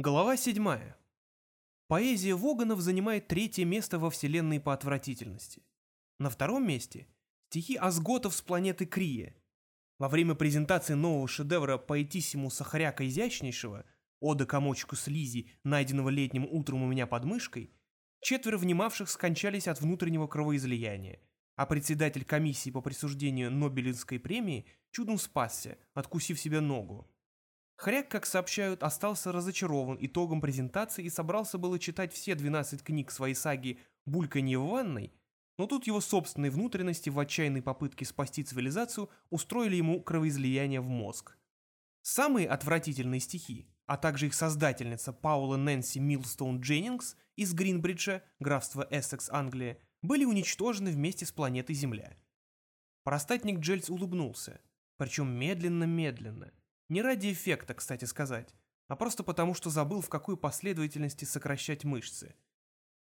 Глава 7. Поэзия Воганов занимает третье место во вселенной по отвратительности. На втором месте – стихи Асготов с планеты Крия. Во время презентации нового шедевра поэтиссимуса Хряка Изящнейшего «Ода комочку слизи, найденного летним утром у меня под мышкой», четверо внимавших скончались от внутреннего кровоизлияния, а председатель комиссии по присуждению Нобелевской премии чудом спасся, откусив себе ногу. Хряк, как сообщают, остался разочарован итогом презентации и собрался было читать все 12 книг своей саги «Бульканье в ванной», но тут его собственные внутренности в отчаянной попытке спасти цивилизацию устроили ему кровоизлияние в мозг. Самые отвратительные стихи, а также их создательница Паула Нэнси Милстоун Дженнингс из Гринбриджа, графства Эссекс, Англия, были уничтожены вместе с планетой Земля. Простатник Джельц улыбнулся, причем медленно-медленно, не ради эффекта, кстати сказать, а просто потому, что забыл, в какой последовательности сокращать мышцы.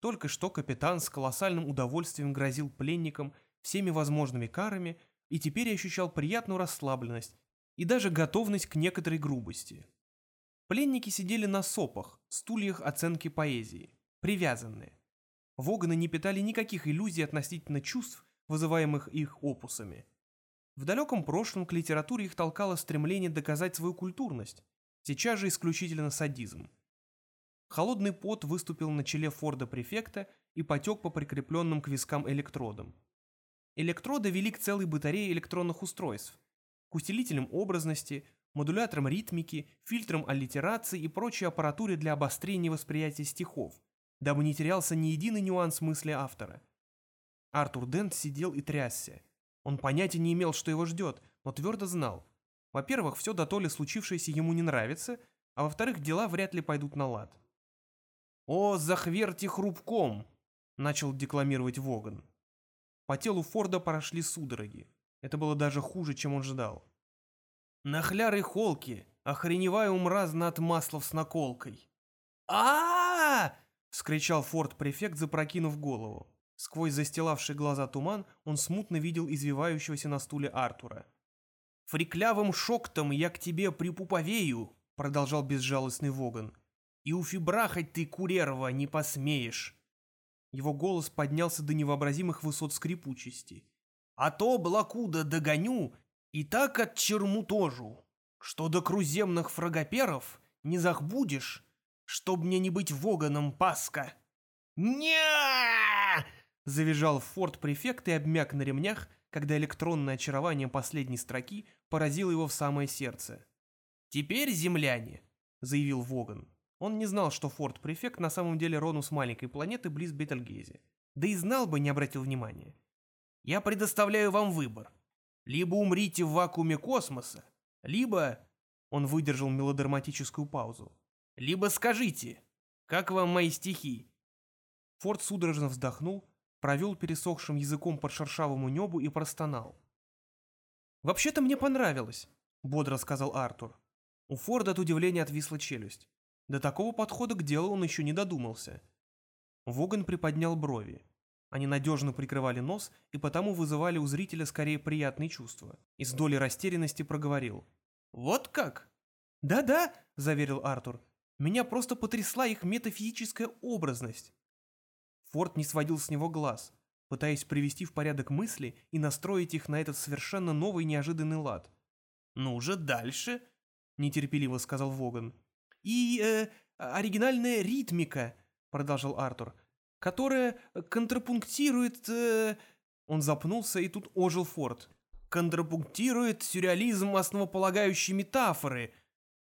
Только что капитан с колоссальным удовольствием грозил пленникам всеми возможными карами и теперь ощущал приятную расслабленность и даже готовность к некоторой грубости. Пленники сидели на сопах, стульях оценки поэзии, привязанные. Воганы не питали никаких иллюзий относительно чувств, вызываемых их опусами – в далеком прошлом к литературе их толкало стремление доказать свою культурность, сейчас же исключительно садизм. Холодный пот выступил на челе Форда-префекта и потек по прикрепленным к вискам электродам. Электроды вели к целой батарее электронных устройств, к усилителям образности, модуляторам ритмики, фильтрам аллитерации и прочей аппаратуре для обострения восприятия стихов, дабы не терялся ни единый нюанс мысли автора. Артур Дент сидел и трясся, он понятия не имел, что его ждет, но твердо знал. Во-первых, все до толи случившееся ему не нравится, а во-вторых, дела вряд ли пойдут на лад. «О, захверти хрупком!» — начал декламировать Воган. По телу Форда прошли судороги. Это было даже хуже, чем он ждал. «Нахляры холки, охреневаю мразно от маслов с наколкой!» а, -а, -а, вскричал Форд-префект, запрокинув голову. Сквозь застилавший глаза туман он смутно видел извивающегося на стуле Артура. «Фриклявым шоктом я к тебе припуповею», — продолжал безжалостный Воган. «И уфибрахать ты, курерва, не посмеешь». Его голос поднялся до невообразимых высот скрипучести. «А то, блакуда, догоню, и так от черму тожу, что до круземных фрагоперов не захбудешь, чтоб мне не быть Воганом, Паска». «Не-а-а!» Завизжал форт-префект и обмяк на ремнях, когда электронное очарование последней строки поразило его в самое сердце. «Теперь земляне», — заявил Воган. Он не знал, что форт-префект на самом деле родом с маленькой планеты близ Бетельгейзе. Да и знал бы, не обратил внимания. «Я предоставляю вам выбор. Либо умрите в вакууме космоса, либо...» Он выдержал мелодраматическую паузу. «Либо скажите, как вам мои стихи?» Форд судорожно вздохнул, провел пересохшим языком по шершавому небу и простонал. «Вообще-то мне понравилось», — бодро сказал Артур. У Форда от удивления отвисла челюсть. До такого подхода к делу он еще не додумался. Воган приподнял брови. Они надежно прикрывали нос и потому вызывали у зрителя скорее приятные чувства. И с долей растерянности проговорил. «Вот как?» «Да-да», — заверил Артур. «Меня просто потрясла их метафизическая образность. Форд не сводил с него глаз, пытаясь привести в порядок мысли и настроить их на этот совершенно новый неожиданный лад. «Ну уже дальше», — нетерпеливо сказал Воган. «И э, оригинальная ритмика», — продолжал Артур, «которая контрапунктирует...» э... Он запнулся, и тут ожил Форд. «Контрапунктирует сюрреализм основополагающей метафоры»,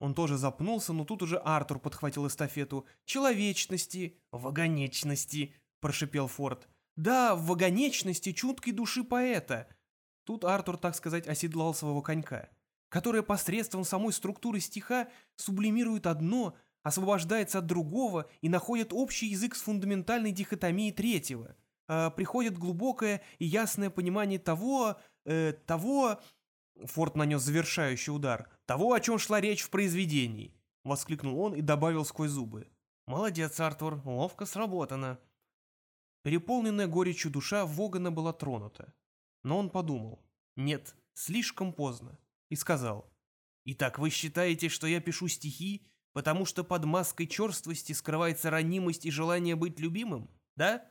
он тоже запнулся, но тут уже Артур подхватил эстафету. «Человечности, вагонечности», — прошипел Форд. «Да, в вагонечности чуткой души поэта». Тут Артур, так сказать, оседлал своего конька, которая посредством самой структуры стиха сублимирует одно, освобождается от другого и находит общий язык с фундаментальной дихотомией третьего. А приходит глубокое и ясное понимание того... Э, того... Форд нанес завершающий удар. «Того, о чем шла речь в произведении!» — воскликнул он и добавил сквозь зубы. «Молодец, Артур, ловко сработано». Переполненная горечью душа Вогана была тронута. Но он подумал. «Нет, слишком поздно». И сказал. «Итак, вы считаете, что я пишу стихи, Потому что под маской черствости скрывается ранимость и желание быть любимым, да?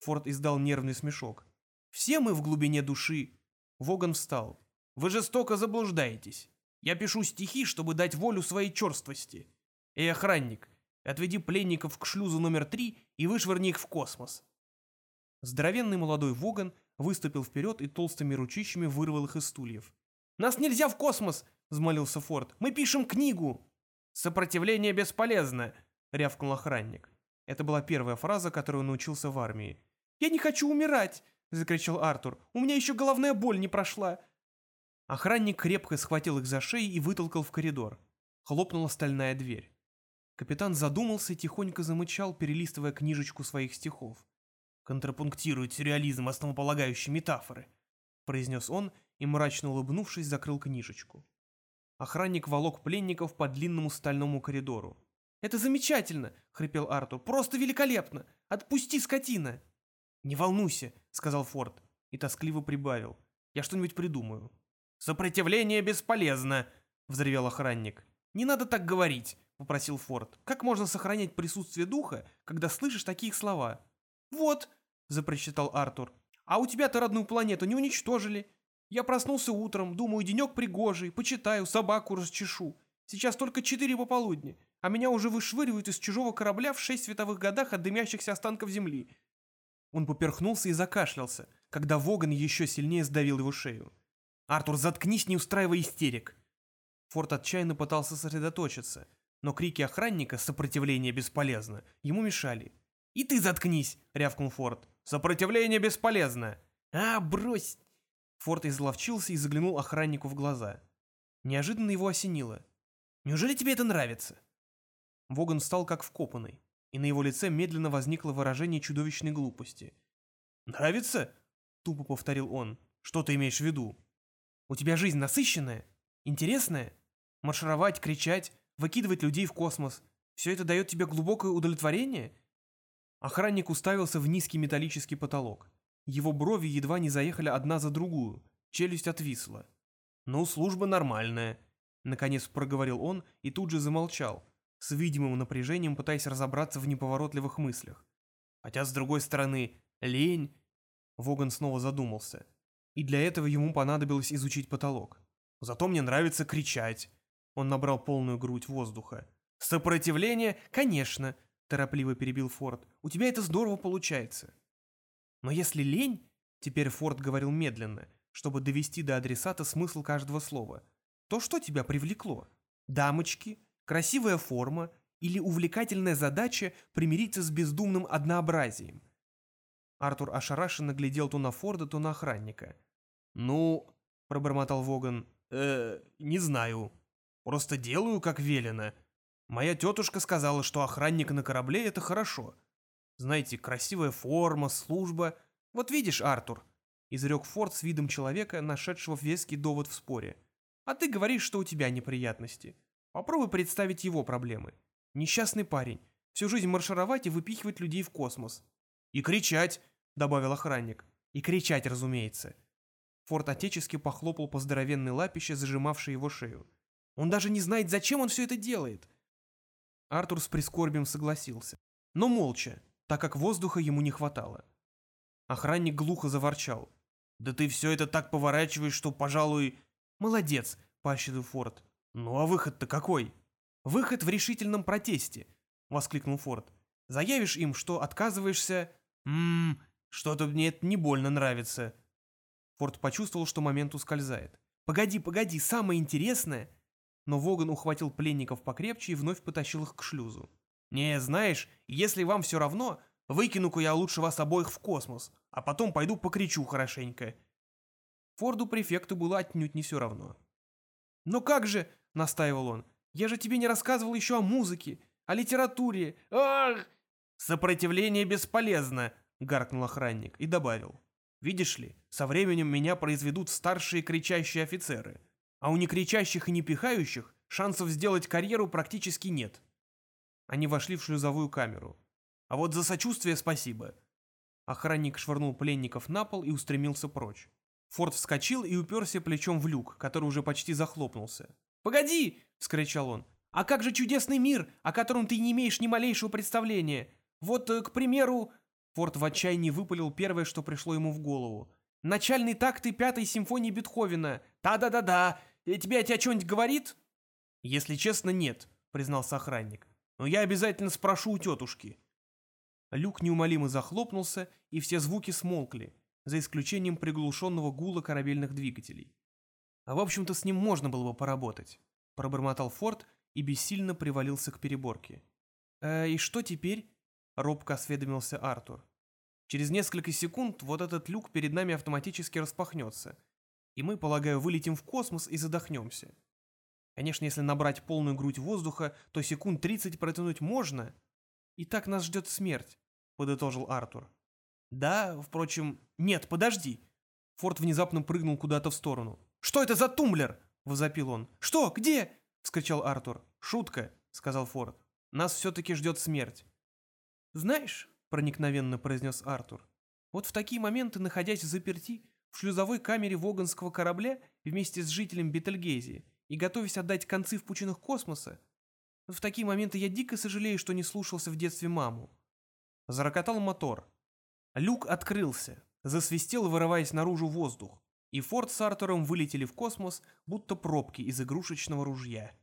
Форд издал нервный смешок. Все мы в глубине души. Воган встал. Вы жестоко заблуждаетесь. Я пишу стихи, чтобы дать волю своей черствости. Эй, охранник, отведи пленников к шлюзу номер три и вышвырни их в космос. Здоровенный молодой Воган выступил вперед и толстыми ручищами вырвал их из стульев. «Нас нельзя в космос!» — взмолился Форд. «Мы пишем книгу!» «Сопротивление бесполезно!» — рявкнул охранник. Это была первая фраза, которую он научился в армии. «Я не хочу умирать!» — закричал Артур. «У меня еще головная боль не прошла!» Охранник крепко схватил их за шеи и вытолкал в коридор. Хлопнула стальная дверь. Капитан задумался и тихонько замычал, перелистывая книжечку своих стихов. «Контрапунктирует сюрреализм основополагающей метафоры», — произнес он и, мрачно улыбнувшись, закрыл книжечку. Охранник волок пленников по длинному стальному коридору. «Это замечательно!» — хрипел Артур. «Просто великолепно! Отпусти, скотина!» «Не волнуйся», — сказал Форд и тоскливо прибавил. «Я что-нибудь придумаю». «Сопротивление бесполезно», — взревел охранник. «Не надо так говорить», — попросил Форд. «Как можно сохранять присутствие духа, когда слышишь такие слова?» «Вот», — запрочитал Артур. «А у тебя-то родную планету не уничтожили. Я проснулся утром, думаю, денек пригожий, почитаю, собаку расчешу. Сейчас только четыре пополудни, а меня уже вышвыривают из чужого корабля в шесть световых годах от дымящихся останков Земли». Он поперхнулся и закашлялся, когда Воган еще сильнее сдавил его шею. «Артур, заткнись, не устраивай истерик!» Форд отчаянно пытался сосредоточиться, но крики охранника «Сопротивление бесполезно!» ему мешали. «И ты заткнись!» — рявкнул Форд. «Сопротивление бесполезно!» «А, брось!» Форд изловчился и заглянул охраннику в глаза. Неожиданно его осенило. «Неужели тебе это нравится?» Воган встал как вкопанный, и на его лице медленно возникло выражение чудовищной глупости. «Нравится?» — тупо повторил он. «Что ты имеешь в виду?» У тебя жизнь насыщенная, интересная. Маршировать, кричать, выкидывать людей в космос. Все это дает тебе глубокое удовлетворение?» Охранник уставился в низкий металлический потолок. Его брови едва не заехали одна за другую, челюсть отвисла. «Ну, служба нормальная», — наконец проговорил он и тут же замолчал, с видимым напряжением пытаясь разобраться в неповоротливых мыслях. Хотя, с другой стороны, лень... Воган снова задумался и для этого ему понадобилось изучить потолок. Зато мне нравится кричать. Он набрал полную грудь воздуха. «Сопротивление? Конечно!» – торопливо перебил Форд. «У тебя это здорово получается». «Но если лень...» – теперь Форд говорил медленно, чтобы довести до адресата смысл каждого слова. «То что тебя привлекло? Дамочки? Красивая форма? Или увлекательная задача примириться с бездумным однообразием?» Артур ошарашенно глядел то на Форда, то на охранника. «Ну...» — пробормотал Воган. «Э, не знаю. Просто делаю, как велено. Моя тетушка сказала, что охранник на корабле — это хорошо. Знаете, красивая форма, служба. Вот видишь, Артур...» — изрек Форд с видом человека, нашедшего веский довод в споре. «А ты говоришь, что у тебя неприятности. Попробуй представить его проблемы. Несчастный парень. Всю жизнь маршировать и выпихивать людей в космос. «И кричать», — добавил охранник. «И кричать, разумеется. Форд отечески похлопал по здоровенной лапище, зажимавшей его шею. «Он даже не знает, зачем он все это делает!» Артур с прискорбием согласился, но молча, так как воздуха ему не хватало. Охранник глухо заворчал. «Да ты все это так поворачиваешь, что, пожалуй...» «Молодец!» — поощрил Форд. «Ну а выход-то какой?» «Выход в решительном протесте!» — воскликнул Форд. «Заявишь им, что отказываешься...» «Ммм, что-то мне это не больно нравится», Форд почувствовал, что момент ускользает. «Погоди, погоди, самое интересное!» Но Воган ухватил пленников покрепче и вновь потащил их к шлюзу. «Не, знаешь, если вам все равно, выкину-ка я лучше вас обоих в космос, а потом пойду покричу хорошенько». Форду-префекту было отнюдь не все равно. «Но как же», — настаивал он, — «я же тебе не рассказывал еще о музыке, о литературе. Ах!» «Сопротивление бесполезно», — гаркнул охранник и добавил. Видишь ли, со временем меня произведут старшие кричащие офицеры, а у некричащих и не пихающих шансов сделать карьеру практически нет. Они вошли в шлюзовую камеру. А вот за сочувствие спасибо. Охранник швырнул пленников на пол и устремился прочь. Форд вскочил и уперся плечом в люк, который уже почти захлопнулся. «Погоди!» — вскричал он. А как же чудесный мир, о котором ты не имеешь ни малейшего представления? Вот, э, к примеру...» Форд в отчаянии выпалил первое, что пришло ему в голову. «Начальный такт и пятой симфонии Бетховена. Да-да-да-да. Э, тебе тебя что-нибудь говорит?» «Если честно, нет», — признался охранник. «Но я обязательно спрошу у тетушки». Люк неумолимо захлопнулся, и все звуки смолкли, за исключением приглушенного гула корабельных двигателей. А в общем-то с ним можно было бы поработать, пробормотал Форд и бессильно привалился к переборке. «Э, «И что теперь?» — робко осведомился Артур. «Через несколько секунд вот этот люк перед нами автоматически распахнется, и мы, полагаю, вылетим в космос и задохнемся. Конечно, если набрать полную грудь воздуха, то секунд тридцать протянуть можно, и так нас ждет смерть», — подытожил Артур. «Да, впрочем... Нет, подожди!» Форд внезапно прыгнул куда-то в сторону. «Что это за тумблер?» — возопил он. «Что? Где?» — вскричал Артур. «Шутка», — сказал Форд. «Нас все-таки ждет смерть». «Знаешь», — проникновенно произнес Артур, «вот в такие моменты, находясь заперти в шлюзовой камере воганского корабля вместе с жителем Бетельгезии и готовясь отдать концы в пучинах космоса, в такие моменты я дико сожалею, что не слушался в детстве маму. Зарокотал мотор. Люк открылся, засвистел, вырываясь наружу воздух, и Форд с Артуром вылетели в космос, будто пробки из игрушечного ружья.